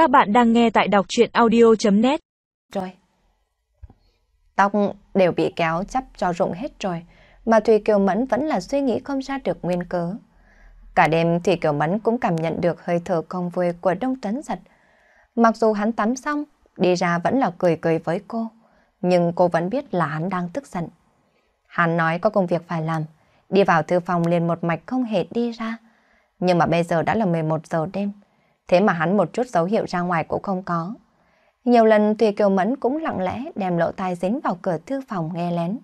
Các bạn đang nghe tại đọc chuyện audio.net Rồi. Tóc đều bị kéo chắp cho rụng hết rồi, mà Thùy Kiều Mẫn vẫn là suy nghĩ không ra được nguyên cớ. Cả đêm Thùy Kiều Mẫn cũng cảm nhận được hơi thở không vui của Đông Tuấn Giật. Mặc dù hắn tắm xong, đi ra vẫn là cười cười với cô, nhưng cô vẫn biết là hắn đang tức giận. Hắn nói có công việc phải làm, đi vào thư phòng liền một mạch không hề đi ra. Nhưng mà bây giờ đã là 11 giờ đêm, thế mà hắn một chút dấu hiệu ra ngoài cũng không có. Nhiều lần Thùy Kiều Mẫn cũng lặng lẽ đem lỗ tai dính vào cửa thư phòng nghe lén.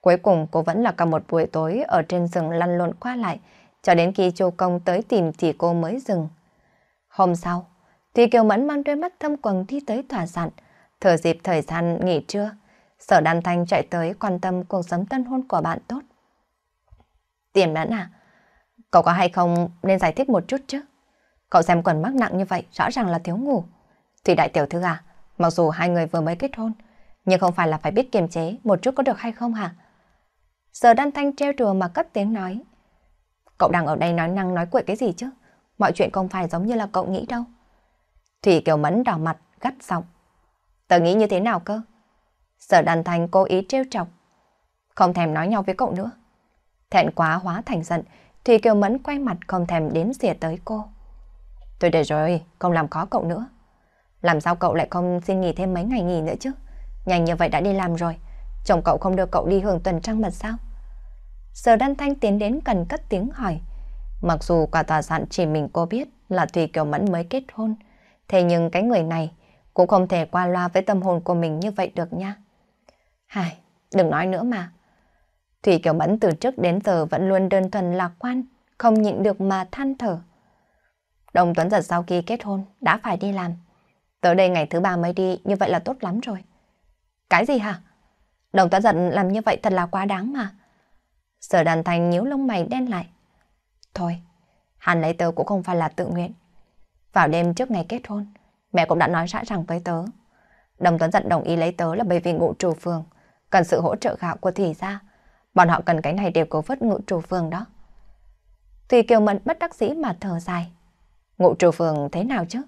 Cuối cùng cô vẫn là cả một buổi tối ở trên rừng lăn lộn qua lại, cho đến khi Châu Công tới tìm thì cô mới dừng. Hôm sau, Thùy Kiều Mẫn mang đôi mắt thâm quầng đi tới tòa sạn, thở dịp thời gian nghỉ trưa. Sở Đan Thanh chạy tới quan tâm cuộc sống tân hôn của bạn tốt. Tiền Mẫn à, cậu có hay không nên giải thích một chút chứ? Cậu xem quần mắc nặng như vậy rõ ràng là thiếu ngủ. Thủy đại tiểu thư à, mặc dù hai người vừa mới kết hôn, nhưng không phải là phải biết kiềm chế một chút có được hay không hả? Sở Đan Thanh treo trùa mà cất tiếng nói. Cậu đang ở đây nói năng nói quậy cái gì chứ? Mọi chuyện không phải giống như là cậu nghĩ đâu. Thủy Kiều Mẫn đỏ mặt, gắt giọng. Tớ nghĩ như thế nào cơ? Sở đàn Thanh cố ý trêu chọc. Không thèm nói nhau với cậu nữa. Thẹn quá hóa thành giận, Thủy Kiều Mẫn quay mặt không thèm đến xỉa tới cô. Tôi để rồi, không làm khó cậu nữa. Làm sao cậu lại không xin nghỉ thêm mấy ngày nghỉ nữa chứ? Nhanh như vậy đã đi làm rồi. Chồng cậu không đưa cậu đi hưởng tuần trăng mật sao? Sở Đan Thanh tiến đến cần cất tiếng hỏi. Mặc dù cả tòa sản chỉ mình cô biết là Thùy Kiều Mẫn mới kết hôn, thế nhưng cái người này cũng không thể qua loa với tâm hồn của mình như vậy được nha. Hài, đừng nói nữa mà. Thủy Kiều Mẫn từ trước đến giờ vẫn luôn đơn thuần lạc quan, không nhịn được mà than thở. Đồng Tuấn Giật sau khi kết hôn đã phải đi làm. Tới đây ngày thứ ba mới đi, như vậy là tốt lắm rồi. Cái gì hả? Đồng Tuấn Giật làm như vậy thật là quá đáng mà. Sở đàn thành nhíu lông mày đen lại. Thôi, hắn lấy tớ cũng không phải là tự nguyện. Vào đêm trước ngày kết hôn, mẹ cũng đã nói rõ ràng với tớ. Đồng Tuấn Giật đồng ý lấy tớ là bởi vì ngụ trù phường, cần sự hỗ trợ gạo của Thủy gia. Bọn họ cần cái này đều cố vớt ngụ trù phường đó. Thủy Kiều Mẫn bất đắc dĩ mà thở dài. Ngụ trù phường thế nào chứ?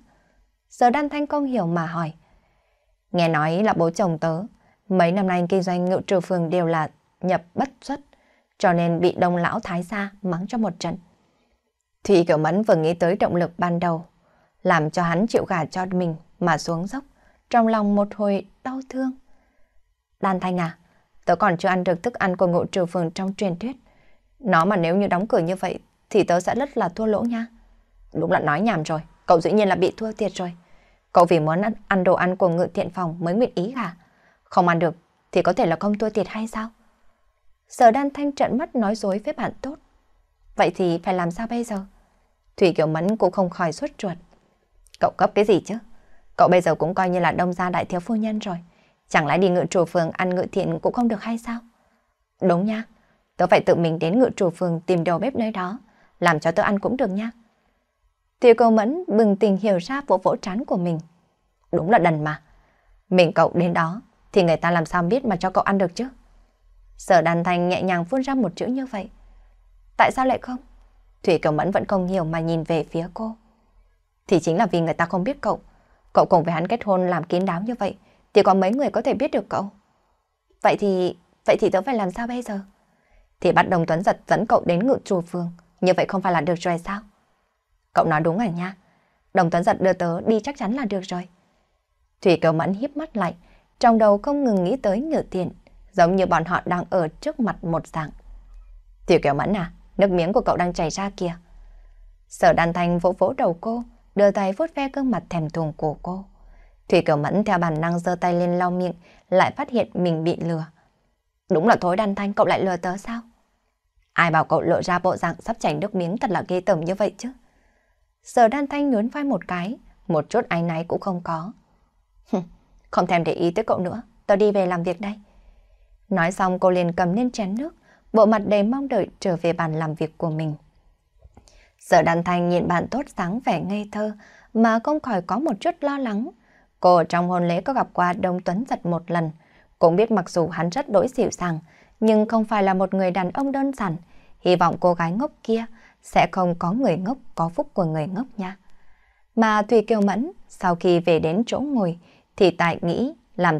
Giờ đan thanh công hiểu mà hỏi. Nghe nói là bố chồng tớ, mấy năm nay kinh doanh ngự trù phường đều là nhập bất xuất, cho nên bị đông lão thái gia mắng cho một trận. Thủy Kiểu Mẫn vừa nghĩ tới động lực ban đầu, làm cho hắn chịu gả cho mình mà xuống dốc, trong lòng một hồi đau thương. Đan Thanh à, tớ còn chưa ăn được thức ăn của ngộ trừ phường trong truyền thuyết. Nó mà nếu như đóng cửa như vậy thì tớ sẽ rất là thua lỗ nha. Đúng là nói nhảm rồi, cậu dĩ nhiên là bị thua thiệt rồi. Cậu vì muốn ăn, ăn đồ ăn của ngự thiện phòng mới nguyện ý hả? Không ăn được thì có thể là không thua thiệt hay sao? Sở đan thanh trận mắt nói dối với bạn tốt. Vậy thì phải làm sao bây giờ? Thủy Kiều Mẫn cũng không khỏi suốt ruột. Cậu cấp cái gì chứ? Cậu bây giờ cũng coi như là đông gia đại thiếu phu nhân rồi. Chẳng lẽ đi ngự trù phường ăn ngự thiện cũng không được hay sao? Đúng nha. Tớ phải tự mình đến ngự trù phường tìm đầu bếp nơi đó. Làm cho tớ ăn cũng được nha. Tiêu cầu mẫn, bừng tình hiểu ra vỗ vỗ trán của mình. Đúng là đần mà. Mình cậu đến đó, thì người ta làm sao biết mà cho cậu ăn được chứ? Sở đàn thành nhẹ nhàng phun ra một chữ như vậy. Tại sao lại không? Thủy cầu mẫn vẫn không hiểu mà nhìn về phía cô. Thì chính là vì người ta không biết cậu. Cậu cùng với hắn kết hôn làm kín đáo như vậy, thì có mấy người có thể biết được cậu. Vậy thì... vậy thì tớ phải làm sao bây giờ? Thì bắt đồng Tuấn giật dẫn cậu đến ngự trù phường. Như vậy không phải là được rồi sao? Cậu nói đúng rồi nha. Đồng Tuấn giật đưa tớ đi chắc chắn là được rồi. Thủy kiều mẫn hiếp mắt lại, trong đầu không ngừng nghĩ tới ngự tiền, giống như bọn họ đang ở trước mặt một dạng. Tiểu kiều mẫn à, nước miếng của cậu đang chảy ra kìa. Sở đàn thành vỗ vỗ đầu cô, đưa tay vuốt ve gương mặt thèm thuồng của cô. Thủy Kiều Mẫn theo bản năng giơ tay lên lau miệng, lại phát hiện mình bị lừa. Đúng là thối đàn thanh cậu lại lừa tớ sao? Ai bảo cậu lộ ra bộ dạng sắp chảy nước miếng thật là ghê tởm như vậy chứ? Sở đan thanh nhún vai một cái, một chút áy náy cũng không có. không thèm để ý tới cậu nữa, tao đi về làm việc đây. Nói xong cô liền cầm lên chén nước, bộ mặt đầy mong đợi trở về bàn làm việc của mình. Sở đan thanh nhìn bạn tốt sáng vẻ ngây thơ mà không khỏi có một chút lo lắng. Cô trong hôn lễ có gặp qua Đông Tuấn giật một lần, cũng biết mặc dù hắn rất đổi dịu dàng, nhưng không phải là một người đàn ông đơn giản. Hy vọng cô gái ngốc kia sẽ không có người ngốc, có phúc của người ngốc nha. Mà Thùy Kiều Mẫn, sau khi về đến chỗ ngồi, thì tại nghĩ làm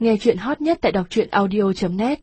Nghe chuyện hot nhất tại đọc truyện audio.net